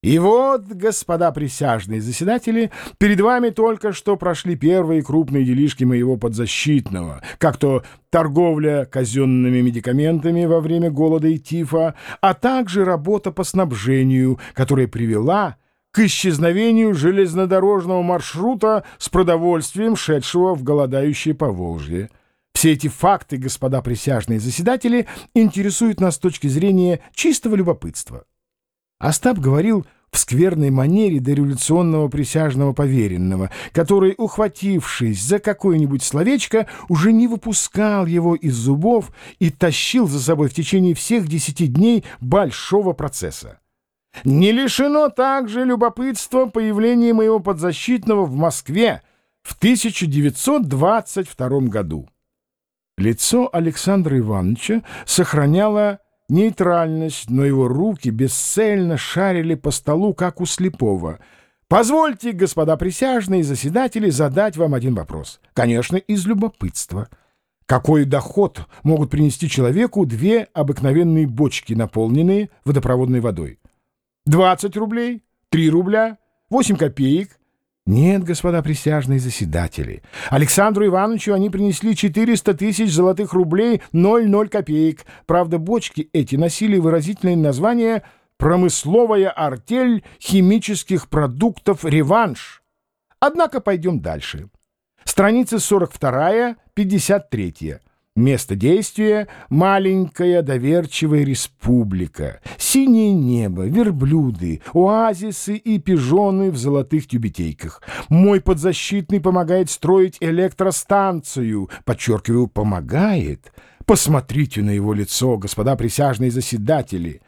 И вот, господа присяжные заседатели, перед вами только что прошли первые крупные делишки моего подзащитного, как то торговля казенными медикаментами во время голода и тифа, а также работа по снабжению, которая привела к исчезновению железнодорожного маршрута с продовольствием, шедшего в голодающее Поволжье. Все эти факты, господа присяжные заседатели, интересуют нас с точки зрения чистого любопытства. Остап говорил в скверной манере дореволюционного присяжного поверенного, который, ухватившись за какое-нибудь словечко, уже не выпускал его из зубов и тащил за собой в течение всех десяти дней большого процесса. Не лишено также любопытства появление моего подзащитного в Москве в 1922 году. Лицо Александра Ивановича сохраняло нейтральность, но его руки бесцельно шарили по столу, как у слепого. «Позвольте, господа присяжные заседатели, задать вам один вопрос. Конечно, из любопытства. Какой доход могут принести человеку две обыкновенные бочки, наполненные водопроводной водой? 20 рублей? 3 рубля? 8 копеек? Нет, господа присяжные заседатели. Александру Ивановичу они принесли 400 тысяч золотых рублей 00 копеек. Правда, бочки эти носили выразительное название «Промысловая артель химических продуктов «Реванш». Однако пойдем дальше. Страница 42-53. Место действия — маленькая доверчивая республика. Синее небо, верблюды, оазисы и пижоны в золотых тюбетейках. Мой подзащитный помогает строить электростанцию. Подчеркиваю, помогает. Посмотрите на его лицо, господа присяжные заседатели.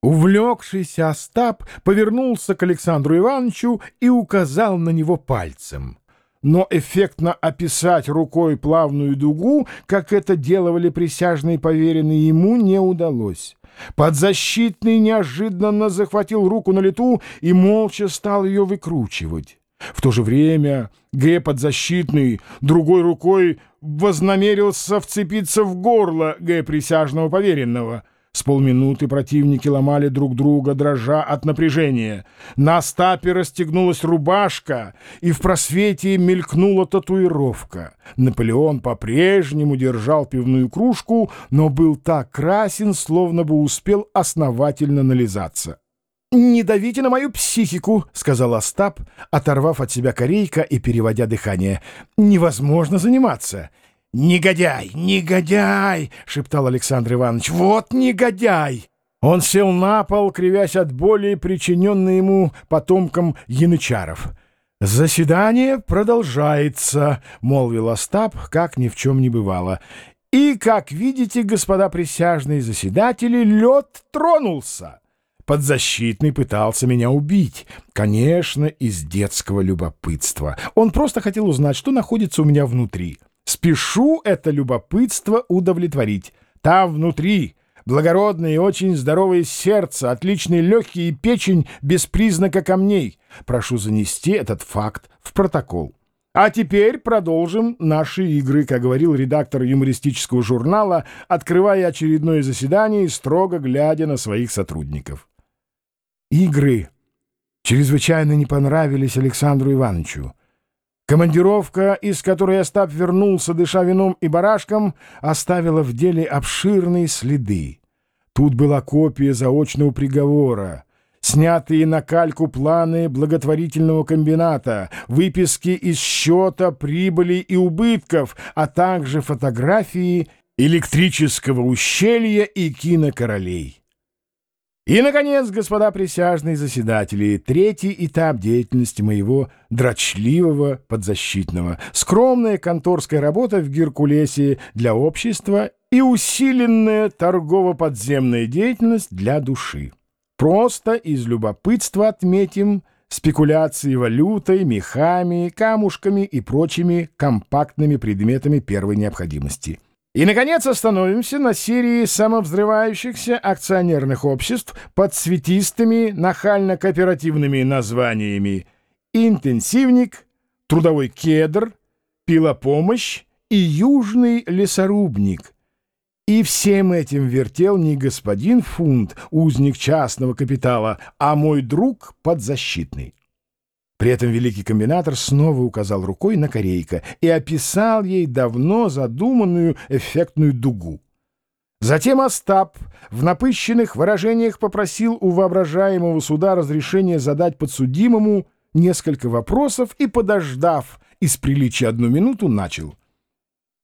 Увлекшийся Остап повернулся к Александру Ивановичу и указал на него пальцем но эффектно описать рукой плавную дугу, как это делали присяжные поверенные, ему не удалось. Подзащитный неожиданно захватил руку на лету и молча стал ее выкручивать. В то же время Г. подзащитный другой рукой вознамерился вцепиться в горло Г. присяжного поверенного — с полминуты противники ломали друг друга, дрожа от напряжения. На стапе расстегнулась рубашка, и в просвете мелькнула татуировка. Наполеон по-прежнему держал пивную кружку, но был так красен, словно бы успел основательно нализаться. «Не давите на мою психику», — сказал Остап, оторвав от себя корейка и переводя дыхание. «Невозможно заниматься. «Негодяй! Негодяй!» — шептал Александр Иванович. «Вот негодяй!» Он сел на пол, кривясь от боли, причиненной ему потомкам янычаров. «Заседание продолжается», — молвил Остап, как ни в чем не бывало. «И, как видите, господа присяжные заседатели, лед тронулся». Подзащитный пытался меня убить, конечно, из детского любопытства. Он просто хотел узнать, что находится у меня внутри. Спешу это любопытство удовлетворить. Там внутри благородное и очень здоровое сердце, отличные легкие и печень без признака камней. Прошу занести этот факт в протокол. А теперь продолжим наши игры, как говорил редактор юмористического журнала, открывая очередное заседание и строго глядя на своих сотрудников. Игры чрезвычайно не понравились Александру Ивановичу. Командировка, из которой Остап вернулся, дыша вином и барашком, оставила в деле обширные следы. Тут была копия заочного приговора, снятые на кальку планы благотворительного комбината, выписки из счета прибыли и убытков, а также фотографии электрического ущелья и кинокоролей. И, наконец, господа присяжные заседатели, третий этап деятельности моего дрочливого подзащитного. Скромная конторская работа в Геркулесе для общества и усиленная торгово-подземная деятельность для души. Просто из любопытства отметим спекуляции валютой, мехами, камушками и прочими компактными предметами первой необходимости – и, наконец, остановимся на серии самовзрывающихся акционерных обществ под цветистыми нахально-кооперативными названиями «Интенсивник», «Трудовой кедр», «Пилопомощь» и «Южный лесорубник». И всем этим вертел не господин Фунт, узник частного капитала, а мой друг подзащитный. При этом великий комбинатор снова указал рукой на корейка и описал ей давно задуманную эффектную дугу. Затем Остап в напыщенных выражениях попросил у воображаемого суда разрешения задать подсудимому несколько вопросов и, подождав из приличия одну минуту, начал.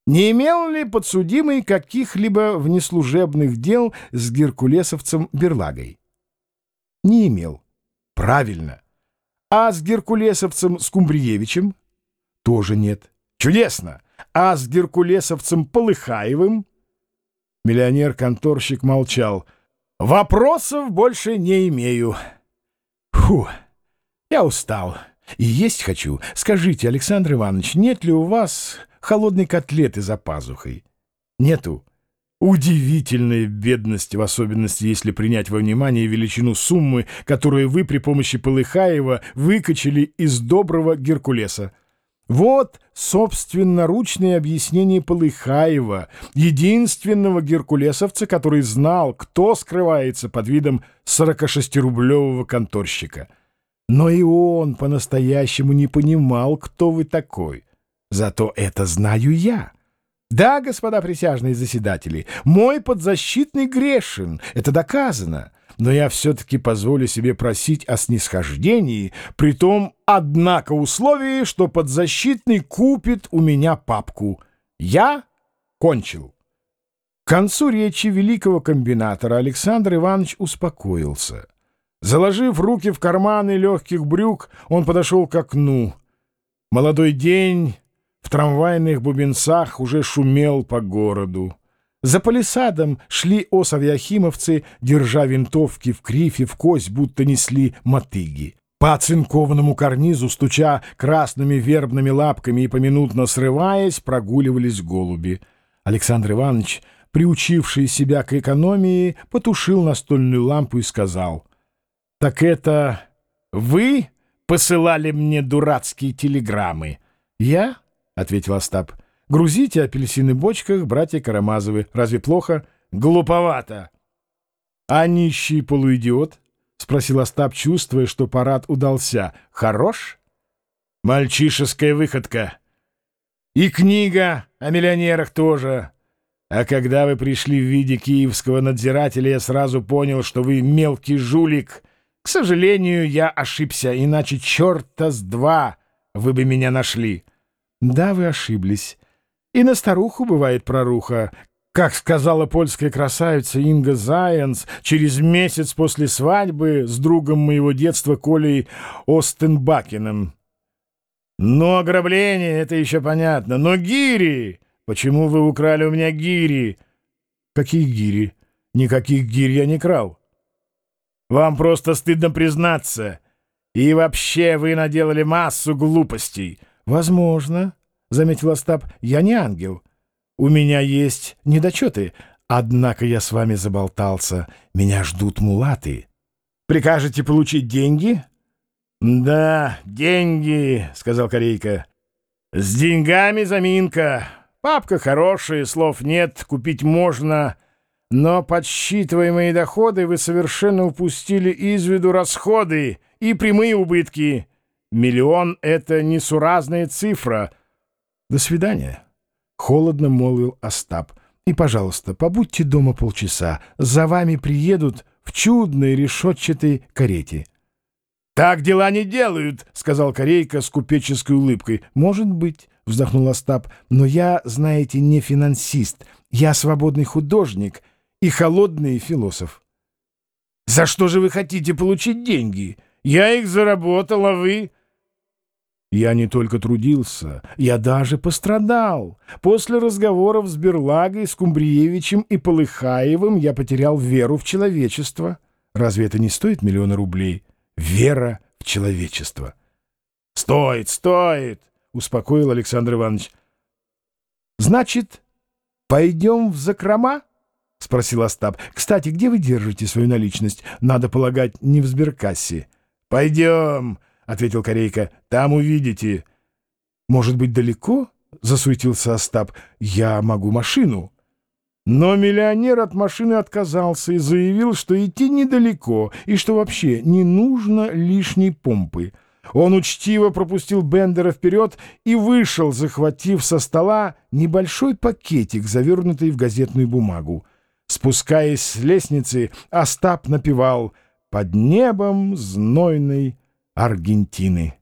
Не имел ли подсудимый каких-либо внеслужебных дел с геркулесовцем Берлагой? Не имел. Правильно. А с геркулесовцем Скумбриевичем? Тоже нет. Чудесно. А с геркулесовцем Полыхаевым? Миллионер-конторщик молчал. Вопросов больше не имею. Фу, я устал. И есть хочу. Скажите, Александр Иванович, нет ли у вас холодной котлеты за пазухой? Нету. Удивительная бедность, в особенности если принять во внимание величину суммы, которую вы при помощи Полыхаева выкачали из доброго Геркулеса. Вот собственноручное объяснение Полыхаева, единственного геркулесовца, который знал, кто скрывается под видом 46-рублевого конторщика. Но и он по-настоящему не понимал, кто вы такой. Зато это знаю я. Да, господа присяжные заседатели, мой подзащитный грешен, это доказано. Но я все-таки позволю себе просить о снисхождении, при том, однако, условии, что подзащитный купит у меня папку. Я кончил. К концу речи великого комбинатора Александр Иванович успокоился. Заложив руки в карманы легких брюк, он подошел к окну. Молодой день в трамвайных бубенцах уже шумел по городу. За палисадом шли осовьяхимовцы, держа винтовки в крифе, в кость, будто несли мотыги. По оцинкованному карнизу, стуча красными вербными лапками и поминутно срываясь, прогуливались голуби. Александр Иванович, приучивший себя к экономии, потушил настольную лампу и сказал, «Так это вы посылали мне дурацкие телеграммы?» «Я?» — ответил Остап. «Грузите апельсины в бочках, братья Карамазовы. Разве плохо?» «Глуповато!» «А нищий полуидиот?» — спросил Остап, чувствуя, что парад удался. «Хорош?» «Мальчишеская выходка. И книга о миллионерах тоже. А когда вы пришли в виде киевского надзирателя, я сразу понял, что вы мелкий жулик. К сожалению, я ошибся, иначе черта с два вы бы меня нашли». Да, вы ошиблись. И на старуху бывает проруха. Как сказала польская красавица Инга Зайенс, через месяц после свадьбы с другом моего детства Колей Остенбакиным. Но ограбление — это еще понятно. Но гири! Почему вы украли у меня гири? Какие гири? Никаких гирь я не крал. Вам просто стыдно признаться. И вообще вы наделали массу глупостей. «Возможно», — заметил Остап, — «я не ангел. У меня есть недочеты, однако я с вами заболтался. Меня ждут мулаты. Прикажете получить деньги?» «Да, деньги», — сказал Корейка. «С деньгами заминка. Папка хорошая, слов нет, купить можно. Но, подсчитывая мои доходы, вы совершенно упустили из виду расходы и прямые убытки». Миллион — это несуразная цифра. До свидания. Холодно молвил Остап. И, пожалуйста, побудьте дома полчаса. За вами приедут в чудной решетчатой карете. «Так дела не делают», — сказал Корейка с купеческой улыбкой. «Может быть», — вздохнул Остап, — «но я, знаете, не финансист. Я свободный художник и холодный философ». «За что же вы хотите получить деньги? Я их заработал, а вы...» Я не только трудился, я даже пострадал. После разговоров с Берлагой, Скумбриевичем и Полыхаевым я потерял веру в человечество. Разве это не стоит миллиона рублей? Вера в человечество. — Стоит, стоит, — успокоил Александр Иванович. — Значит, пойдем в закрома? — спросил Остап. — Кстати, где вы держите свою наличность? Надо полагать, не в сберкассе. — Пойдем, —— ответил Корейка. — Там увидите. — Может быть, далеко? — засуетился Остап. — Я могу машину. Но миллионер от машины отказался и заявил, что идти недалеко и что вообще не нужно лишней помпы. Он учтиво пропустил Бендера вперед и вышел, захватив со стола небольшой пакетик, завернутый в газетную бумагу. Спускаясь с лестницы, Остап напевал «Под небом знойной Аргентины».